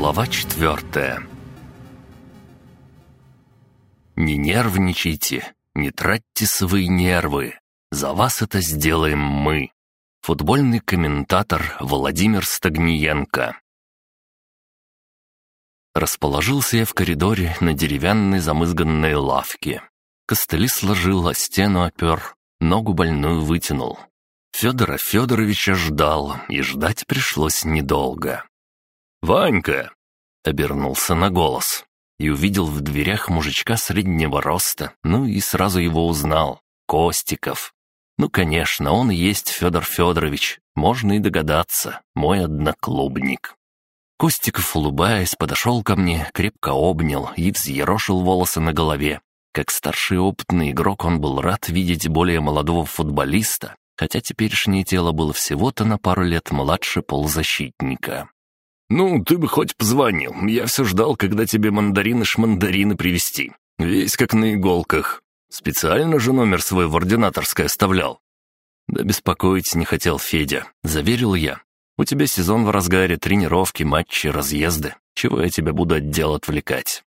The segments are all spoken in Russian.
Глава четвертая Не нервничайте, не тратьте свои нервы. За вас это сделаем мы. Футбольный комментатор Владимир Стагниенко Расположился я в коридоре на деревянной замызганной лавке. Костыли сложил, а стену опер, ногу больную вытянул. Федора Федоровича ждал, и ждать пришлось недолго. «Ванька!» — обернулся на голос и увидел в дверях мужичка среднего роста, ну и сразу его узнал — Костиков. Ну, конечно, он и есть Федор Федорович, можно и догадаться, мой одноклубник. Костиков, улыбаясь, подошел ко мне, крепко обнял и взъерошил волосы на голове. Как старший опытный игрок он был рад видеть более молодого футболиста, хотя теперешнее тело было всего-то на пару лет младше полузащитника. «Ну, ты бы хоть позвонил. Я все ждал, когда тебе мандарины-шмандарины привезти. Весь как на иголках. Специально же номер свой в ординаторской оставлял». «Да беспокоить не хотел Федя», — заверил я. «У тебя сезон в разгаре, тренировки, матчи, разъезды. Чего я тебя буду от дел отвлекать?»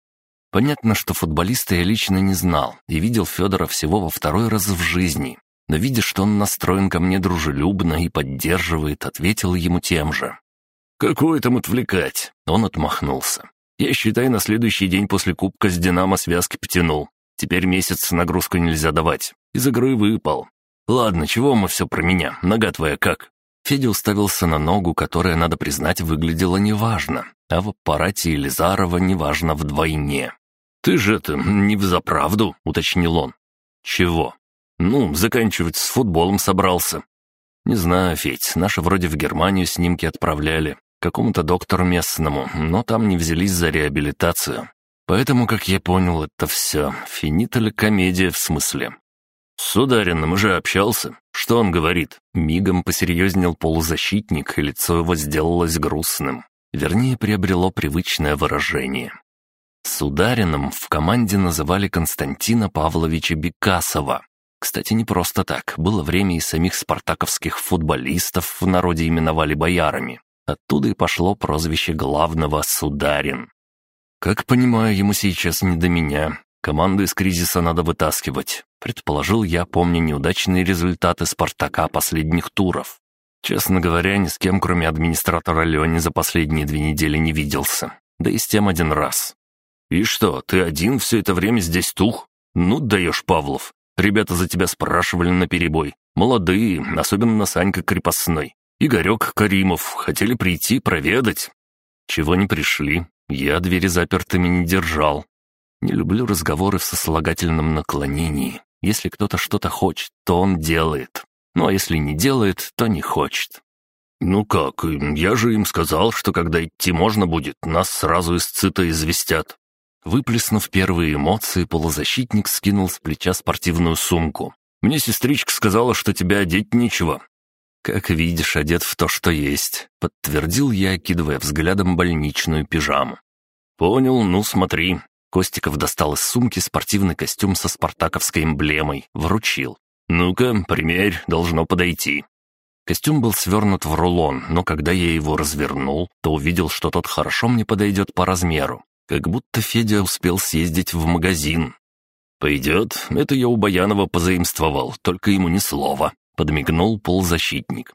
Понятно, что футболиста я лично не знал и видел Федора всего во второй раз в жизни. Но видя, что он настроен ко мне дружелюбно и поддерживает, ответил ему тем же. «Какое там отвлекать?» Он отмахнулся. «Я, считай, на следующий день после кубка с «Динамо» связки потянул. Теперь месяц нагрузку нельзя давать. Из игры выпал. Ладно, чего мы все про меня? Нога твоя как?» Федя уставился на ногу, которая, надо признать, выглядела неважно, а в аппарате Елизарова неважно вдвойне. «Ты же это не взаправду», — уточнил он. «Чего?» «Ну, заканчивать с футболом собрался». «Не знаю, Федь, наши вроде в Германию снимки отправляли какому-то доктору местному, но там не взялись за реабилитацию. Поэтому, как я понял, это все. Финита ли комедия в смысле? С Удариным уже общался. Что он говорит? Мигом посерьезнел полузащитник, и лицо его сделалось грустным. Вернее, приобрело привычное выражение. С Удариным в команде называли Константина Павловича Бекасова. Кстати, не просто так. Было время и самих спартаковских футболистов в народе именовали боярами. Оттуда и пошло прозвище главного «Сударин». «Как понимаю, ему сейчас не до меня. Команду из кризиса надо вытаскивать», — предположил я, помня неудачные результаты «Спартака» последних туров. Честно говоря, ни с кем, кроме администратора Леони, за последние две недели не виделся. Да и с тем один раз. «И что, ты один все это время здесь тух? Ну, даешь, Павлов. Ребята за тебя спрашивали наперебой. Молодые, особенно Санька Крепостной. Игорек Каримов хотели прийти проведать. Чего не пришли, я двери запертыми не держал. Не люблю разговоры в сослагательном наклонении. Если кто-то что-то хочет, то он делает. Ну а если не делает, то не хочет. «Ну как, я же им сказал, что когда идти можно будет, нас сразу из цита известят». Выплеснув первые эмоции, полузащитник скинул с плеча спортивную сумку. «Мне сестричка сказала, что тебя одеть нечего. «Как видишь, одет в то, что есть», — подтвердил я, окидывая взглядом больничную пижаму. «Понял, ну смотри». Костиков достал из сумки спортивный костюм со спартаковской эмблемой, вручил. «Ну-ка, примерь, должно подойти». Костюм был свернут в рулон, но когда я его развернул, то увидел, что тот хорошо мне подойдет по размеру, как будто Федя успел съездить в магазин. «Пойдет, это я у Баянова позаимствовал, только ему ни слова», Подмигнул полузащитник.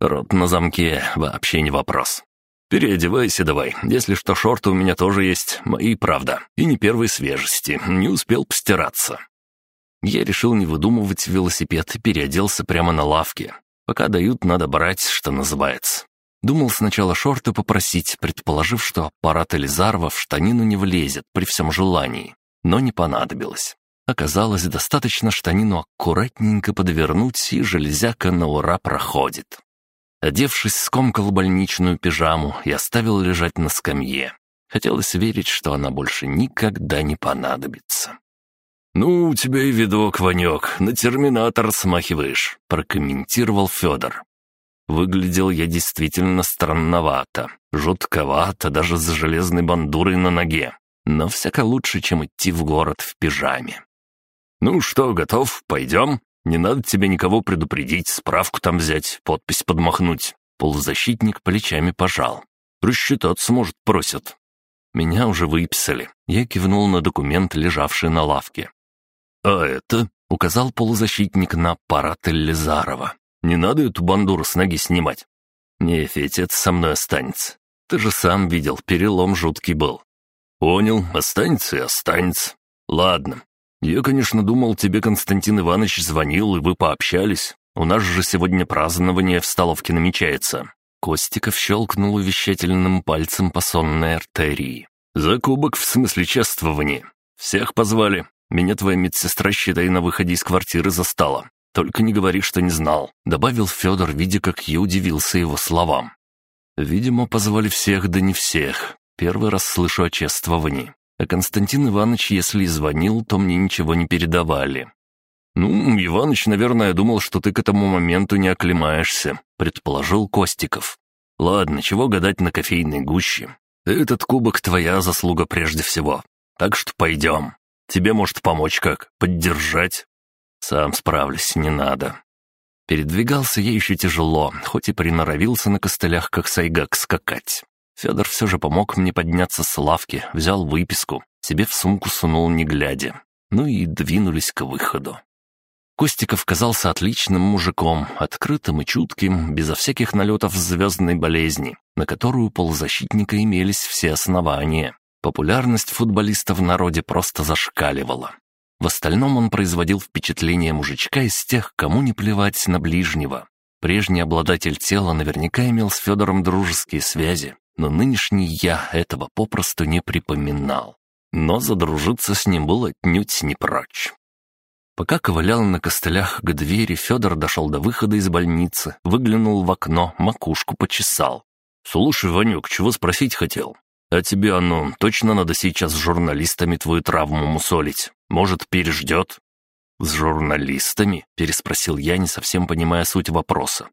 Рот на замке вообще не вопрос. «Переодевайся давай. Если что, шорты у меня тоже есть. Мои, правда. И не первой свежести. Не успел постираться». Я решил не выдумывать велосипед и переоделся прямо на лавке. Пока дают, надо брать, что называется. Думал сначала шорты попросить, предположив, что аппарат Элизарова в штанину не влезет при всем желании. Но не понадобилось. Оказалось, достаточно штанину аккуратненько подвернуть, и железяка на ура проходит. Одевшись, скомкал больничную пижаму и оставил лежать на скамье. Хотелось верить, что она больше никогда не понадобится. «Ну, у тебя и видок, Ванек, на терминатор смахиваешь», — прокомментировал Федор. Выглядел я действительно странновато, жутковато, даже с железной бандурой на ноге, но всяко лучше, чем идти в город в пижаме. «Ну что, готов? Пойдем? Не надо тебе никого предупредить, справку там взять, подпись подмахнуть». Полузащитник плечами пожал. Рассчитаться, может, просят». Меня уже выписали. Я кивнул на документ, лежавший на лавке. «А это?» — указал полузащитник на аппарат Элизарова. «Не надо эту бандуру с ноги снимать». «Не, Федь, это со мной останется. Ты же сам видел, перелом жуткий был». «Понял, останется и останется. Ладно. Я, конечно, думал, тебе Константин Иванович звонил, и вы пообщались. У нас же сегодня празднование в столовке намечается. Костиков щелкнул увещательным пальцем по сонной артерии. «За кубок в смысле чествования. Всех позвали. Меня твоя медсестра, считай, на выходе из квартиры застала. Только не говори, что не знал», — добавил Федор, видя, как я удивился его словам. «Видимо, позвали всех, да не всех. Первый раз слышу о чествовании. А Константин Иванович, если и звонил, то мне ничего не передавали. «Ну, Иваныч, наверное, думал, что ты к этому моменту не оклемаешься», — предположил Костиков. «Ладно, чего гадать на кофейной гуще? Этот кубок — твоя заслуга прежде всего. Так что пойдем. Тебе может помочь как? Поддержать?» «Сам справлюсь, не надо». Передвигался я еще тяжело, хоть и приноровился на костылях, как сайгак, скакать. Федор все же помог мне подняться с лавки, взял выписку, себе в сумку сунул не глядя. Ну и двинулись к выходу. Костиков казался отличным мужиком, открытым и чутким, безо всяких налетов звездной болезни, на которую полузащитника имелись все основания. Популярность футболиста в народе просто зашкаливала. В остальном он производил впечатление мужичка из тех, кому не плевать на ближнего. Прежний обладатель тела наверняка имел с Федором дружеские связи, но нынешний я этого попросту не припоминал. Но задружиться с ним было отнюдь не прочь. Пока ковылял на костылях к двери, Федор дошел до выхода из больницы, выглянул в окно, макушку почесал. «Слушай, Ванюк, чего спросить хотел? А тебе оно точно надо сейчас с журналистами твою травму мусолить? Может, переждет?» «С журналистами?» — переспросил я, не совсем понимая суть вопроса.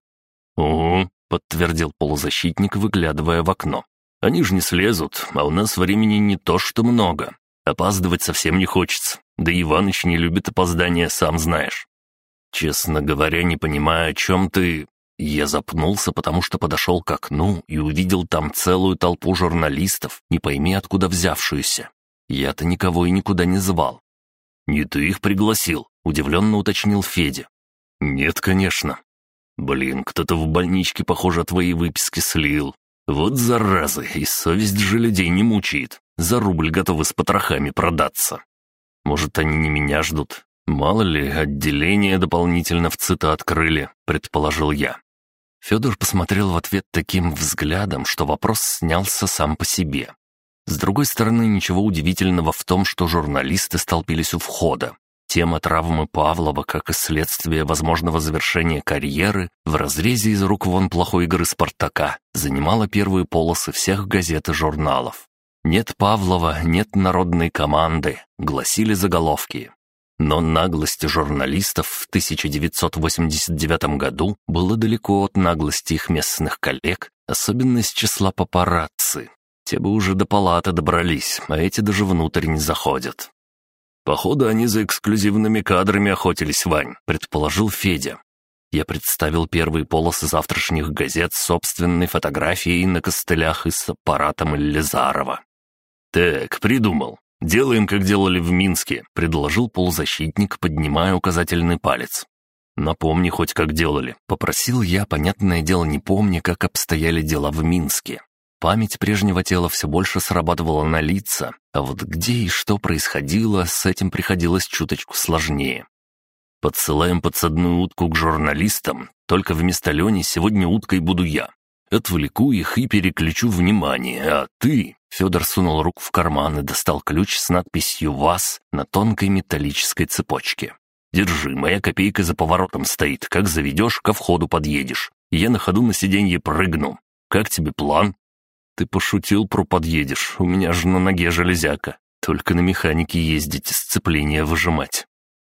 «Угу», — подтвердил полузащитник, выглядывая в окно. «Они же не слезут, а у нас времени не то что много. Опаздывать совсем не хочется. Да Иваныч не любит опоздания, сам знаешь. Честно говоря, не понимаю, о чем ты... Я запнулся, потому что подошел к окну и увидел там целую толпу журналистов, не пойми откуда взявшуюся. Я-то никого и никуда не звал. «Не ты их пригласил?» — удивленно уточнил Федя. «Нет, конечно». «Блин, кто-то в больничке, похоже, твои выписки слил. Вот заразы, и совесть же людей не мучает. За рубль готовы с потрохами продаться. Может, они не меня ждут? Мало ли, отделение дополнительно в ЦИТа открыли, предположил я. Федор посмотрел в ответ таким взглядом, что вопрос снялся сам по себе. С другой стороны, ничего удивительного в том, что журналисты столпились у входа. Тема травмы Павлова, как и следствие возможного завершения карьеры, в разрезе из рук вон плохой игры «Спартака» занимала первые полосы всех газет и журналов. «Нет Павлова, нет народной команды», — гласили заголовки. Но наглость журналистов в 1989 году была далеко от наглости их местных коллег, особенно из числа папарацци. Те бы уже до палаты добрались, а эти даже внутрь не заходят. «Походу, они за эксклюзивными кадрами охотились, Вань», — предположил Федя. Я представил первые полосы завтрашних газет с собственной фотографией на костылях и с аппаратом Элизарова. «Так, придумал. Делаем, как делали в Минске», — предложил полузащитник, поднимая указательный палец. «Напомни хоть, как делали», — попросил я, понятное дело, не помня, как обстояли дела в Минске. Память прежнего тела все больше срабатывала на лица, а вот где и что происходило, с этим приходилось чуточку сложнее. «Подсылаем подсадную утку к журналистам, только вместо Лени сегодня уткой буду я. Отвлеку их и переключу внимание, а ты...» Федор сунул руку в карман и достал ключ с надписью «ВАЗ» на тонкой металлической цепочке. «Держи, моя копейка за поворотом стоит. Как заведешь, ко входу подъедешь. Я на ходу на сиденье прыгну. Как тебе план?» «Ты пошутил про подъедешь. У меня же на ноге железяка. Только на механике ездить сцепление выжимать».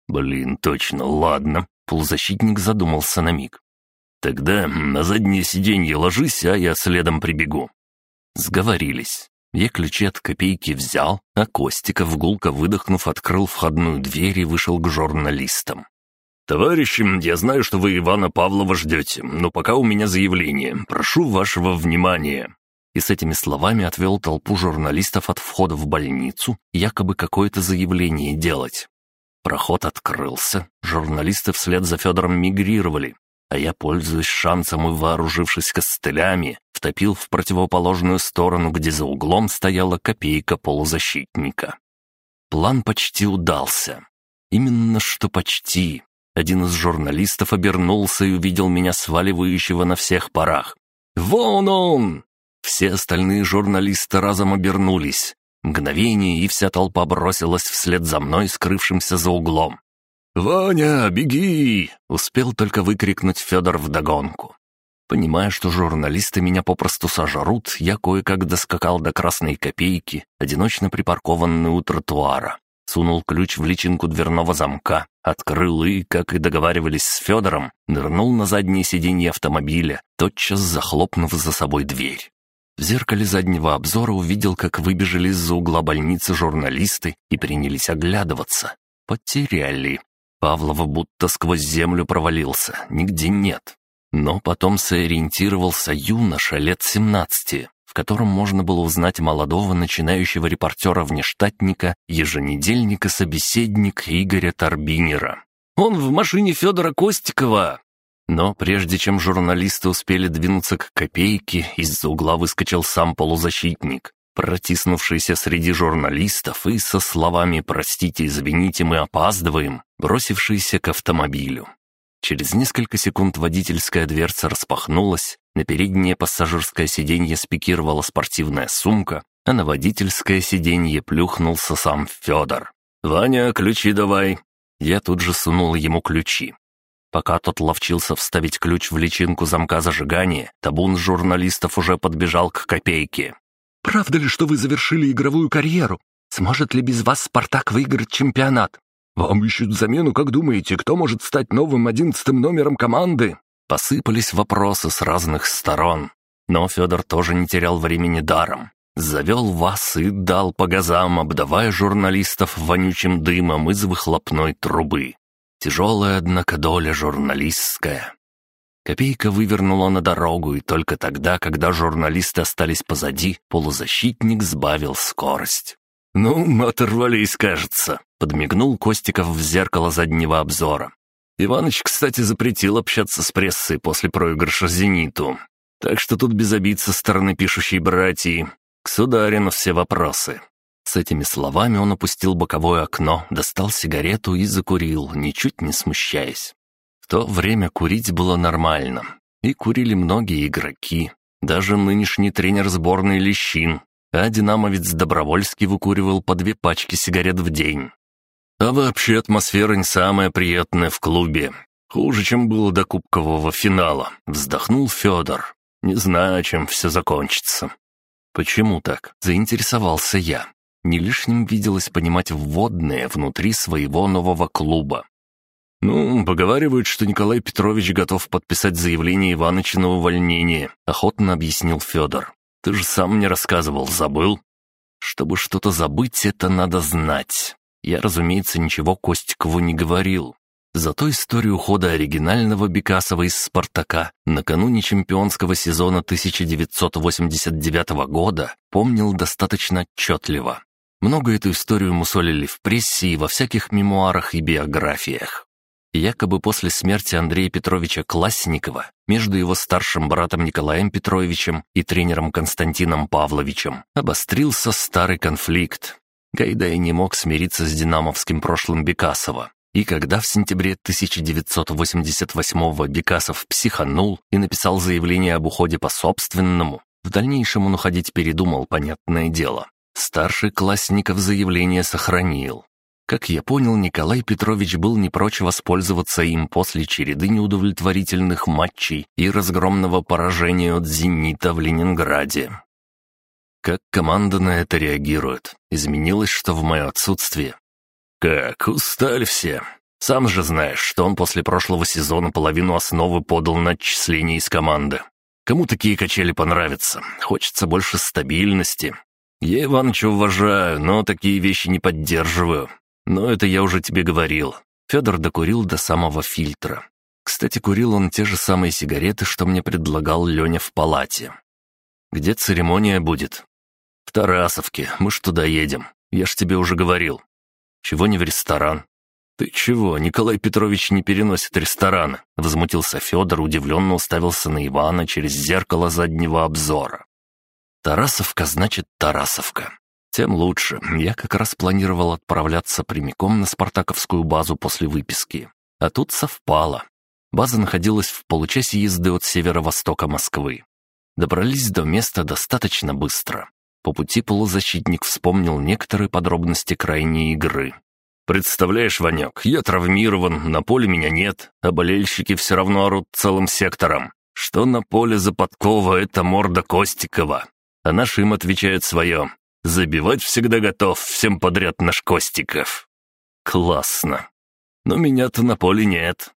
«Блин, точно, ладно». Полузащитник задумался на миг. «Тогда на заднее сиденье ложись, а я следом прибегу». Сговорились. Я ключи от копейки взял, а Костиков, гулко выдохнув, открыл входную дверь и вышел к журналистам. «Товарищи, я знаю, что вы Ивана Павлова ждете, но пока у меня заявление. Прошу вашего внимания». И с этими словами отвел толпу журналистов от входа в больницу, якобы какое-то заявление делать. Проход открылся, журналисты вслед за Федором мигрировали, а я, пользуясь шансом и вооружившись костылями, втопил в противоположную сторону, где за углом стояла копейка полузащитника. План почти удался. Именно что почти. Один из журналистов обернулся и увидел меня сваливающего на всех парах. «Вон он!» Все остальные журналисты разом обернулись. Мгновение, и вся толпа бросилась вслед за мной, скрывшимся за углом. «Ваня, беги!» — успел только выкрикнуть Федор вдогонку. Понимая, что журналисты меня попросту сожрут, я кое-как доскакал до красной копейки, одиночно припаркованной у тротуара. Сунул ключ в личинку дверного замка, открыл и, как и договаривались с Федором, нырнул на заднее сиденье автомобиля, тотчас захлопнув за собой дверь. В зеркале заднего обзора увидел, как выбежали из-за угла больницы журналисты и принялись оглядываться. Потеряли. Павлова будто сквозь землю провалился, нигде нет. Но потом сориентировался юноша лет семнадцати, в котором можно было узнать молодого начинающего репортера-внештатника, еженедельника-собеседник Игоря Торбинера. «Он в машине Федора Костикова!» Но прежде чем журналисты успели двинуться к копейке, из-за угла выскочил сам полузащитник протиснувшийся среди журналистов и со словами «Простите, извините, мы опаздываем», бросившийся к автомобилю. Через несколько секунд водительская дверца распахнулась, на переднее пассажирское сиденье спикировала спортивная сумка, а на водительское сиденье плюхнулся сам Федор. «Ваня, ключи давай!» Я тут же сунул ему ключи. Пока тот ловчился вставить ключ в личинку замка зажигания, табун журналистов уже подбежал к копейке. Правда ли, что вы завершили игровую карьеру? Сможет ли без вас «Спартак» выиграть чемпионат? Вам ищут замену, как думаете, кто может стать новым одиннадцатым номером команды?» Посыпались вопросы с разных сторон. Но Федор тоже не терял времени даром. Завел вас и дал по газам, обдавая журналистов вонючим дымом из выхлопной трубы. Тяжелая, однако, доля журналистская. Копейка вывернула на дорогу, и только тогда, когда журналисты остались позади, полузащитник сбавил скорость. «Ну, оторвались, кажется», — подмигнул Костиков в зеркало заднего обзора. «Иваныч, кстати, запретил общаться с прессой после проигрыша «Зениту». Так что тут без обид со стороны пишущей братьи. К сударину все вопросы». С этими словами он опустил боковое окно, достал сигарету и закурил, ничуть не смущаясь. В то время курить было нормально. И курили многие игроки. Даже нынешний тренер сборной Лещин. А динамовец Добровольский выкуривал по две пачки сигарет в день. А вообще атмосфера не самая приятная в клубе. Хуже, чем было до кубкового финала. Вздохнул Федор. Не знаю, чем все закончится. Почему так? Заинтересовался я. Не лишним виделось понимать вводные внутри своего нового клуба. «Ну, поговаривают, что Николай Петрович готов подписать заявление Иваныча на увольнение», — охотно объяснил Федор. «Ты же сам мне рассказывал, забыл?» «Чтобы что-то забыть, это надо знать». Я, разумеется, ничего Костикову не говорил. Зато историю ухода оригинального Бекасова из «Спартака» накануне чемпионского сезона 1989 года помнил достаточно отчетливо. Много эту историю мусолили в прессе и во всяких мемуарах и биографиях. Якобы после смерти Андрея Петровича Классникова между его старшим братом Николаем Петровичем и тренером Константином Павловичем обострился старый конфликт. Гайдай не мог смириться с динамовским прошлым Бекасова. И когда в сентябре 1988-го Бекасов психанул и написал заявление об уходе по собственному, в дальнейшем он уходить передумал, понятное дело. Старший Классников заявление сохранил, как я понял, Николай Петрович был не прочь воспользоваться им после череды неудовлетворительных матчей и разгромного поражения от «Зенита» в Ленинграде. Как команда на это реагирует? Изменилось что в мое отсутствие? Как, устали все. Сам же знаешь, что он после прошлого сезона половину основы подал на отчисление из команды. Кому такие качели понравятся? Хочется больше стабильности. Я Ивановича уважаю, но такие вещи не поддерживаю. Но это я уже тебе говорил. Федор докурил до самого фильтра. Кстати, курил он те же самые сигареты, что мне предлагал Леня в палате. Где церемония будет?» «В Тарасовке. Мы ж туда едем. Я ж тебе уже говорил». «Чего не в ресторан?» «Ты чего, Николай Петрович не переносит рестораны?» Возмутился Федор, удивленно уставился на Ивана через зеркало заднего обзора. «Тарасовка значит Тарасовка. Тем лучше. Я как раз планировал отправляться прямиком на спартаковскую базу после выписки. А тут совпало. База находилась в получасе езды от северо-востока Москвы. Добрались до места достаточно быстро. По пути полузащитник вспомнил некоторые подробности крайней игры. «Представляешь, Ванек, я травмирован, на поле меня нет, а болельщики все равно орут целым сектором. Что на поле за подкова — это морда Костикова. А наши им отвечают свое. Забивать всегда готов, всем подряд наш Костиков. Классно. Но меня-то на поле нет.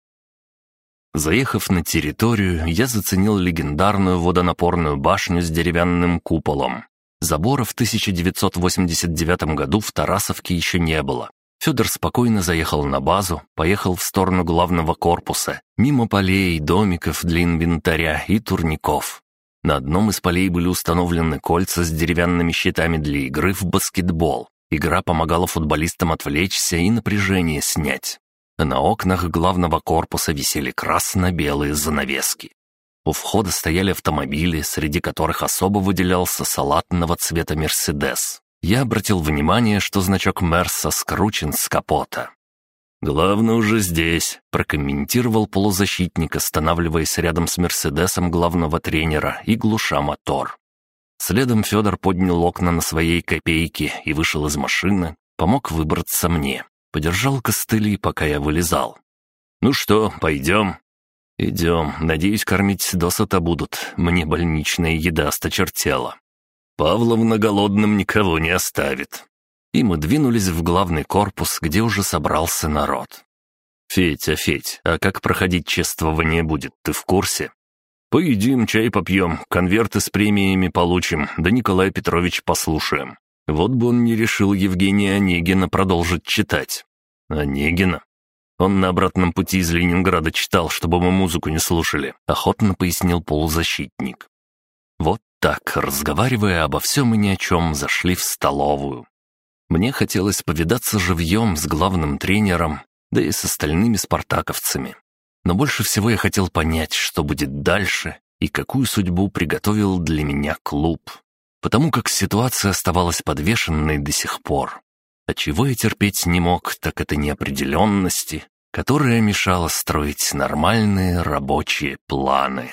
Заехав на территорию, я заценил легендарную водонапорную башню с деревянным куполом. Забора в 1989 году в Тарасовке еще не было. Федор спокойно заехал на базу, поехал в сторону главного корпуса, мимо полей, домиков для инвентаря и турников. На одном из полей были установлены кольца с деревянными щитами для игры в баскетбол. Игра помогала футболистам отвлечься и напряжение снять. На окнах главного корпуса висели красно-белые занавески. У входа стояли автомобили, среди которых особо выделялся салатного цвета «Мерседес». Я обратил внимание, что значок Мерса скручен с капота. «Главное уже здесь», — прокомментировал полузащитник, останавливаясь рядом с «Мерседесом» главного тренера и глуша мотор. Следом Федор поднял окна на своей копейке и вышел из машины, помог выбраться мне. Подержал костыли, пока я вылезал. «Ну что, пойдем?» «Идем. Надеюсь, кормить досыта будут. Мне больничная еда осточертела». «Павловна голодным никого не оставит и мы двинулись в главный корпус, где уже собрался народ. «Федь, а Федь, а как проходить чествование будет, ты в курсе?» «Поедим, чай попьем, конверты с премиями получим, да Николай Петрович послушаем. Вот бы он не решил Евгения Онегина продолжить читать». «Онегина?» Он на обратном пути из Ленинграда читал, чтобы мы музыку не слушали», — охотно пояснил полузащитник. Вот так, разговаривая обо всем и ни о чем, зашли в столовую. Мне хотелось повидаться живьем с главным тренером, да и с остальными спартаковцами. Но больше всего я хотел понять, что будет дальше и какую судьбу приготовил для меня клуб. Потому как ситуация оставалась подвешенной до сих пор. А чего я терпеть не мог, так это неопределенности, которая мешала строить нормальные рабочие планы.